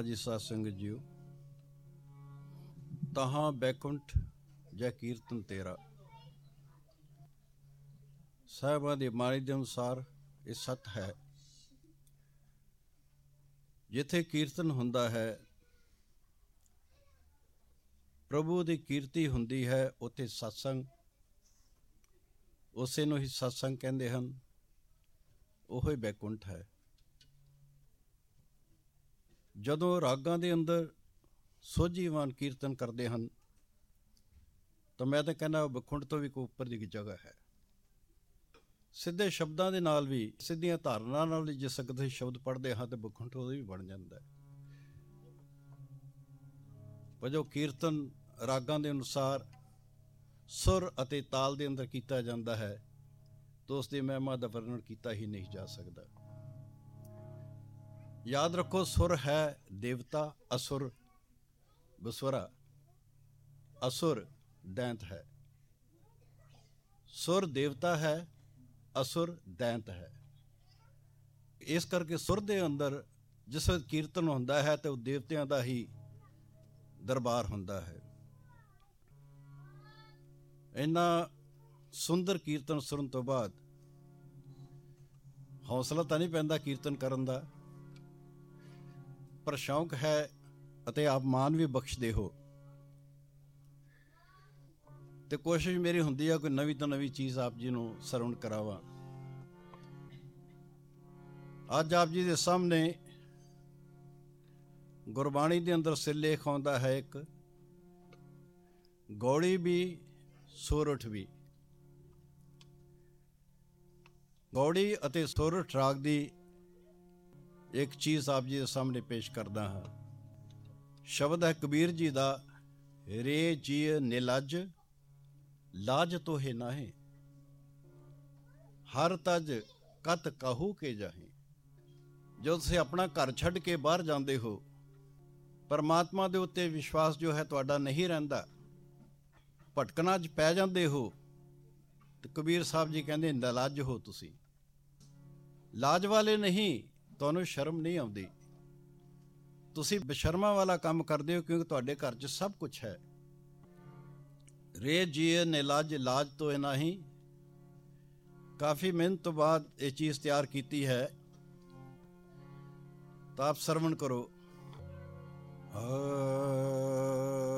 ਅਜੀ ਸਾਧ ਸੰਗਤ ਜੀਓ। ਤਹਾਂ ਬੈਕੁੰਠ ਜੈ ਕੀਰਤਨ ਤੇਰਾ। ਸਾਹਿਬਾਂ ਦੀ ਬਾਣੀ ਦੇ ਅਨੁਸਾਰ ਇਹ ਸੱਤ ਹੈ। ਜਿੱਥੇ ਕੀਰਤਨ ਹੁੰਦਾ ਹੈ, ਪ੍ਰਭੂ ਦੀ ਕੀਰਤੀ ਹੁੰਦੀ ਹੈ, ਉੱਥੇ ਸਤਸੰਗ। ਉਸੇ ਨੂੰ ਹੀ ਸਤਸੰਗ ਕਹਿੰਦੇ ਹਨ। ਉਹ ਹੀ ਬੈਕੁੰਠ ਹੈ। ਜਦੋਂ ਰਾਗਾਂ ਦੇ ਅੰਦਰ ਸੋਝੀਵਾਨ ਕੀਰਤਨ ਕਰਦੇ ਹਨ, ਤਾਂ ਮੈਂ ਤਾਂ ਕਹਿੰਦਾ ਬਖੁੰਡ ਤੋਂ ਵੀ ਕੋਈ ਉੱਪਰ ਦੀ ਜਗ੍ਹਾ ਹੈ। ਸਿੱਧੇ ਸ਼ਬਦਾਂ ਦੇ ਨਾਲ ਵੀ, ਸਿੱਧੀਆਂ ਧਾਰਨਾ ਨਾਲ ਵੀ ਜੇ ਸਕਦੇ ਸ਼ਬਦ ਪੜ੍ਹਦੇ ਹਾਂ ਤੇ ਬਖੁੰਡ ਉਹਦੇ ਵੀ ਬਣ ਜਾਂਦਾ ਹੈ। ਪਰ ਜੋ ਕੀਰਤਨ ਰਾਗਾਂ ਦੇ ਅਨੁਸਾਰ ਸੁਰ ਅਤੇ ਤਾਲ ਦੇ ਅੰਦਰ ਕੀਤਾ ਜਾਂਦਾ ਹੈ, ਤਾਂ ਉਸ ਦੀ ਮਹਿਮਾ ਦਾ ਵਰਣਨ ਕੀਤਾ ਹੀ ਨਹੀਂ ਜਾ ਸਕਦਾ। ਯਾਦ ਰੱਖੋ, ਸੁਰ ਹੈ ਦੇਵਤਾ, ਅਸੁਰ ਬਸਵਰਾ ਅਸੁਰ ਦੈਂਤ ਹੈ। ਸੁਰ ਦੇਵਤਾ ਹੈ, ਅਸੁਰ ਦੈਂਤ ਹੈ। ਇਸ ਕਰਕੇ ਸੁਰ ਦੇ ਅੰਦਰ ਜਿਸ ਵੇਲੇ ਕੀਰਤਨ ਹੁੰਦਾ ਹੈ, ਤੇ ਉਹ ਦੇਵਤਿਆਂ ਦਾ ਹੀ ਦਰਬਾਰ ਹੁੰਦਾ ਹੈ। ਇੰਨਾ ਸੁੰਦਰ ਕੀਰਤਨ ਸੁਣਨ ਤੋਂ ਬਾਅਦ ਹੌਸਲਾ ਤਾਂ ਨਹੀਂ ਪੈਂਦਾ ਕੀਰਤਨ ਕਰਨ ਦਾ। ਪਰ ਸ਼ੌਂਕ ਹੈ ਅਤੇ ਆਪ ਮਾਨ ਵੀ ਬਖਸ਼ਦੇ ਹੋ। ਤੇ ਕੋਸ਼ਿਸ਼ ਮੇਰੀ ਹੁੰਦੀ ਆ ਕੋਈ ਨਵੀਂ ਤੋਂ ਨਵੀਂ ਚੀਜ਼ ਆਪ ਜੀ ਨੂੰ ਸਰਵਣ ਕਰਾਵਾਂ। ਅੱਜ ਆਪ ਜੀ ਦੇ ਸਾਹਮਣੇ ਗੁਰਬਾਣੀ ਦੇ ਅੰਦਰ ਸਿਰਲੇਖ ਆਉਂਦਾ ਹੈ ਇੱਕ ਗੌੜੀ ਵੀ, ਸੋਰਠ ਵੀ। ਗੌੜੀ ਅਤੇ ਸੋਰਠ ਰਾਗ ਦੀ ਇੱਕ ਚੀਜ਼ ਆਪ ਜੀ ਦੇ ਸਾਹਮਣੇ ਪੇਸ਼ ਕਰਦਾ ਹਾਂ। ਸ਼ਬਦ ਹੈ ਕਬੀਰ ਜੀ ਦਾ, ਰੇ ਜੀ ਨਿਲਜ ਲਾਜ ਤੋਹੇ ਨਾਹੇ। ਹਰ ਤਜ ਕਤ ਕਹੂ ਕੇ ਜਾਹੇ। ਜਦੋਂ ਤੁਸੀਂ ਆਪਣਾ ਘਰ ਛੱਡ ਕੇ ਬਾਹਰ ਜਾਂਦੇ ਹੋ, ਪਰਮਾਤਮਾ ਦੇ ਉੱਤੇ ਵਿਸ਼ਵਾਸ ਜੋ ਹੈ ਤੁਹਾਡਾ ਨਹੀਂ ਰਹਿੰਦਾ। ਭਟਕਣਾ 'ਚ ਪੈ ਜਾਂਦੇ ਹੋ, ਤੇ ਕਬੀਰ ਸਾਹਿਬ ਜੀ ਕਹਿੰਦੇ, ਨਲਾਜ ਹੋ ਤੁਸੀਂ। ਲਾਜ ਵਾਲੇ ਨਹੀਂ ਤੁਹਾਨੂੰ ਸ਼ਰਮ ਨਹੀਂ ਆਉਂਦੀ। ਤੁਸੀਂ ਬਸ਼ਰਮਾ ਵਾਲਾ ਕੰਮ ਕਰਦੇ ਹੋ ਕਿਉਂਕਿ ਤੁਹਾਡੇ ਘਰ 'ਚ ਸਭ ਕੁਝ ਹੈ। ਰੇ ਜੀਏ ਨੇ ਲਾਜ ਲਾਜ ਤੋਂ ਨਹੀਂ ਕਾਫੀ ਮਿਹਨਤ ਤੋਂ ਬਾਅਦ ਇਹ ਚੀਜ਼ ਤਿਆਰ ਕੀਤੀ ਹੈ। ਤਾਂ ਆਪ ਸਰਵਣ ਕਰੋ। ਰੇ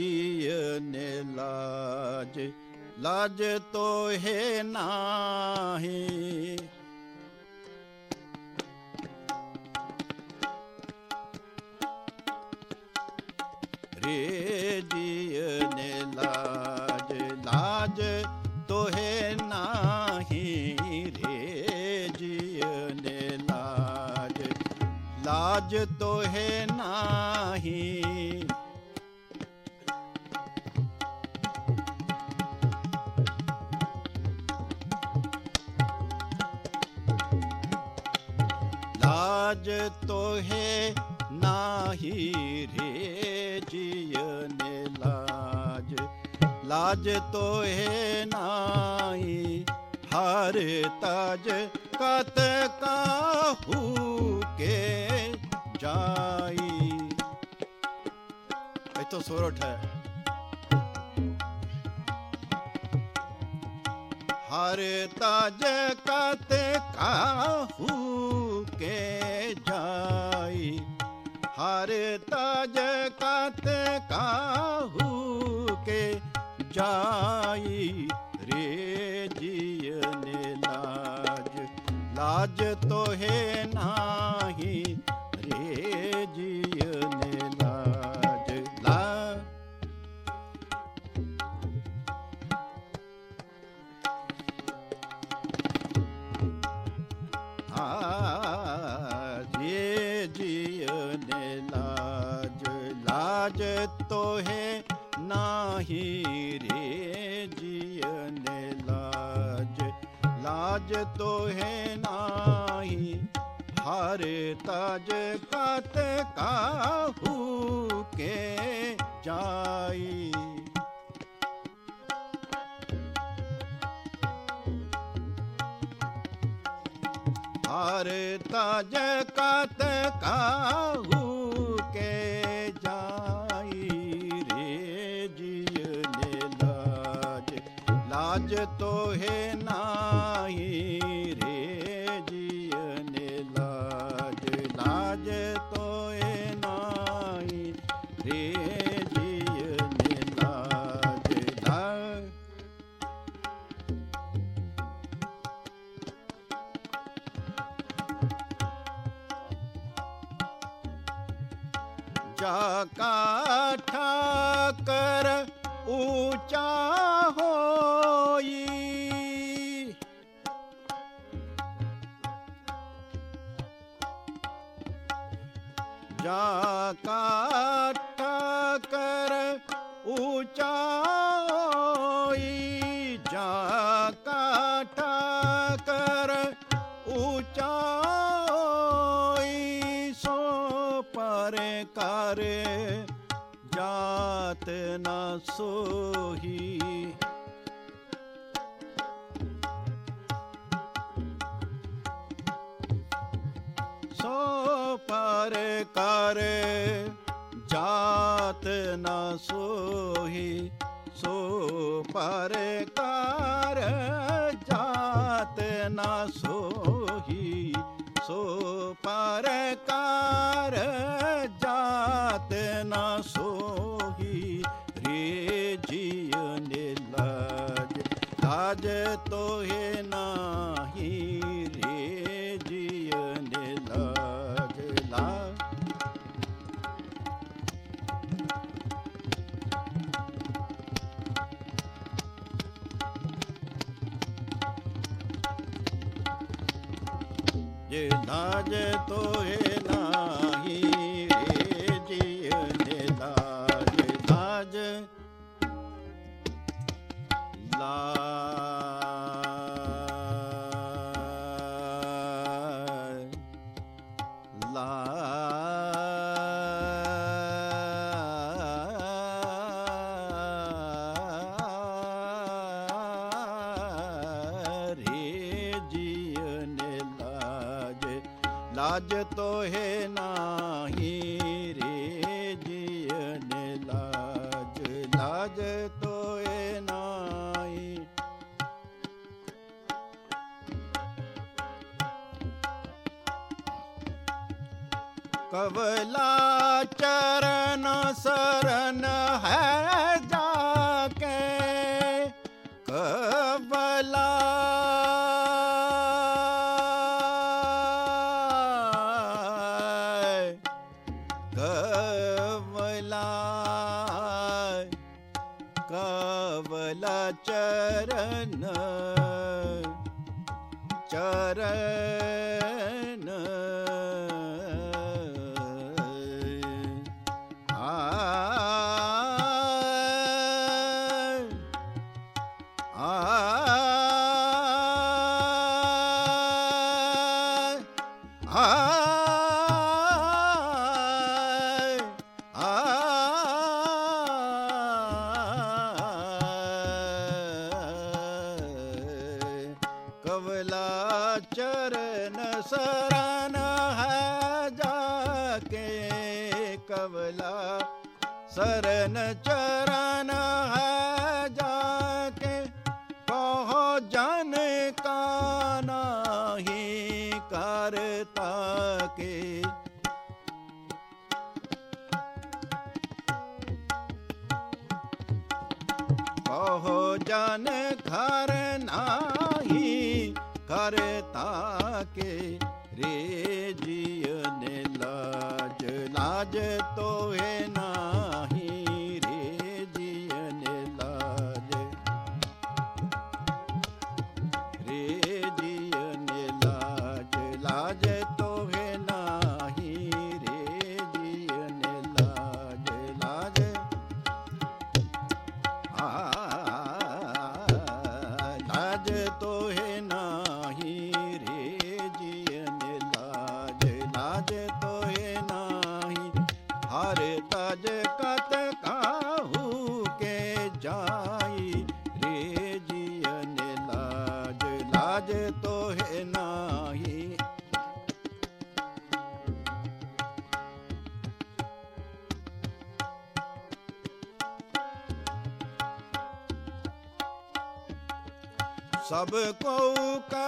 ਜੀਨ ਲਾਜ ਲਾਜ ਤੋਹੇ ਨਾਹੀ। ਰੇ ਜੀਨ ਲਾਜ ਲਾਜ ਤੋਹੇ ਨਾਹੀ। ਰੇ ਜੀਨ ਲਾਜ ਲਾਜ ਤੋਹੇ ਨਾਹੀ। ਤੋਹੇ ਨਾਹੀ ਰੇ ਜੀਵਨੇ ਲਾਜ। ਲਾਜ ਤੋਹੇ ਨਾਹੀ ਹਰ ਤਾਜ ਕਤ ਕਾਹੂ ਕੇ ਜਾਈ। ਇਤੋਂ ਸੁਰ ਉਠੈ। ਹਰ ਤਜ ਕਤ ਕਾਹੂ ਕੇ ਜਾਈ? ਹਰ ਤਜ ਕਤ ਕਾਹੂ ਕੇ ਜਾਈ? ਰੇ ਜੀਵਨੇ ਲਾਜ ਲਾਜ ਤੋਹੇ ਨਾਹੀ ਤਾਜ ਕਤ ਕਾਹੂ ਕੇ ਜਾਈ? ਹਰ ਤਾਜ ਕਤ ਕਾਹੂ ਕੇ ਜਾਈ? ਰੇ ਜੀਵਨੇ ਲਾਜ ਲਾਜ ਤੋਹੇ ਨਾਹੀ ਜਾ ਕਾ ਠਾਕਰ ਊਚਾ ਜਾ ਕਾ ਠਾਕਰ ਊਚਾ ਸੋ ਪਰ ਕਰ ਜਾਤ ਨਾ ਸੋਹੀ। ਪਰ ਕਰ, ਜਾਤ ਨਾ ਸੋਹੀ, ਸੋ ਪਰ ਕਰ, ਜਾਤ ਨਾ ਸੋਹੀ, ਸੋ ਪਰ ਕਰ, ਜਾਤ ਨਾ ਸੋਹੀ ਰੇ ਜੀਵਨੇ ਲਾਜ ਲਾਜ ਤੋਹੇ ਨਾਹੀ ਲਾਜ ਤੋਏ ਲਾਜ ਤੋਹੇ ਨਾਹੀ ਰੇ ਜੀਵਨੇ ਲਾਜ ਲਾਜ ਤੋਏ ਨਾਹੀ। ਕਵਲਾ ਚਰਨ ਸਰਨ ਹੈ ਜਾ ਚਰਨ ਚਰਨ ਸਰਨ ਚਰਨ ਹੈ ਜਾ ਕੇ ਕਹੋ ਜਨ ਕਾ ਨਾਹੀ ਕਰਤਾ ਕੇ ਕਹੋ ਜਨ ਘਰ ਨਾਹੀ ਕਰਤਾ ਕੇ ਰੇ ਜੀਵਨ ਲਾਜ ਲਾਜ ਤੋਏ ਨਾਹੀ ਸਭ ਕੋ ਕਾ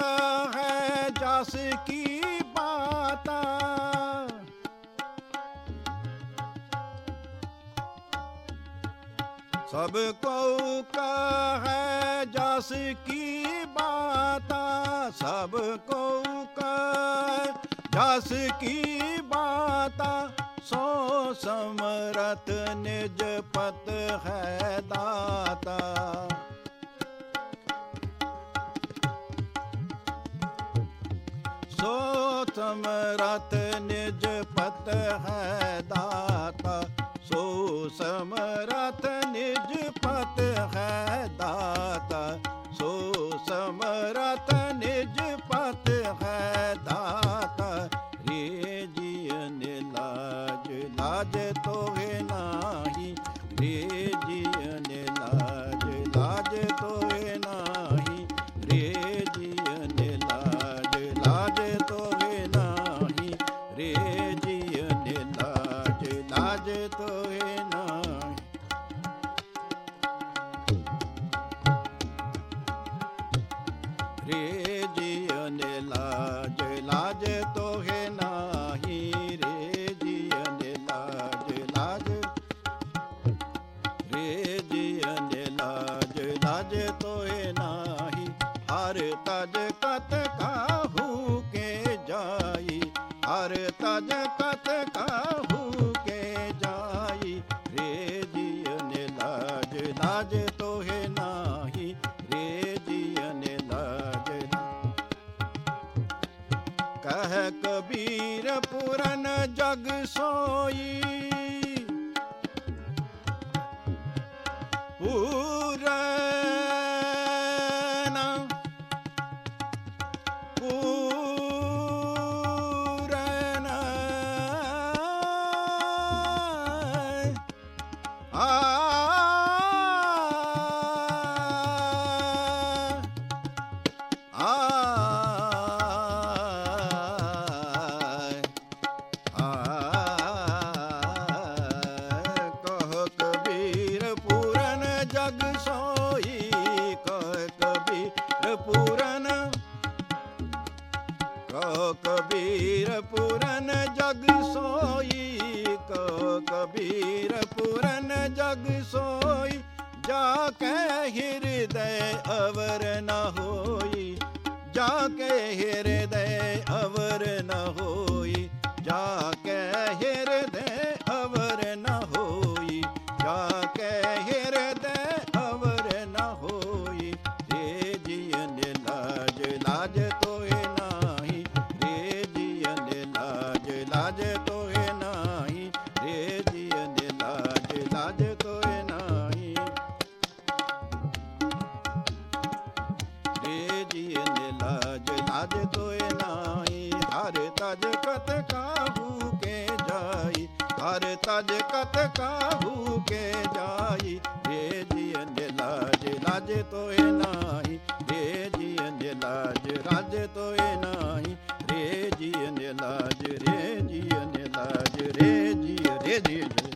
ਹੈ ਜਸ ਕੀ ਬਾਤਾ। ਸਭ ਕੋ ਕਾ ਹੈ ਜਸ ਕੀ ਬਾਤਾ। ਸਭ ਕੋ ਕਾ ਜਸ ਕੀ ਬਾਤਾ। ਸੋ ਸਮਰਤ ਨਿਜ ਪਤ ਹੈ ਦਾਤਾ। ਸਮਰਤ ਨਿਜ ਪਤ ਹੈ ਦਾਤਾ। ਸੋ ਸਮਰਥ ਨਿਜ ਪਤ ਹੈ ਦਾਤਾ। ਸੋ ਸਮਰਤ ਨਿਜ ਪਤ ਹੈ ਦਾਤਾ। ਰੇ ਜੀਵਨ ਲਾਜ ਲਾਜ ਤੋਏ ਨਾਹੀ। ਰੇ ਕਹਿ ਕਬੀਰ ਪੁਰਨ ਜਗ ਸੋਈ। ਪੂਰਨ ਜਾ ਕੇ ਹਿਰਦੈ ਅਵਰ ਨ ਹੋਈ ਜਾ ਰੇ ਜੀਵਨ ਲਾਜ ਲਾਜ ਤੋਏ ਨਾਹੀ ਹਰ ਤਜ ਕਤ ਕਾਹੂ ਕੇ ਜਾਈ ਹਰ ਤਜ ਕਤ ਕਾਹੂ ਕੇ ਜਾਈ ਰੇ ਜੀਵਨ ਲਾਜ ਲਾਜ ਤੋਏ ਨਾਹੀ ਰੇ ਜੀਵਨ ਲਾਜ ਰਾਜ ਤੋਏ ਨਾਹੀ ਰੇ ਜੀਵਨ ਲਾਜ ਰੇ ਜੀਵਨ ਲਾਜ ਰੇ ਜੀ ਰੇ ਜੀ ਜੀ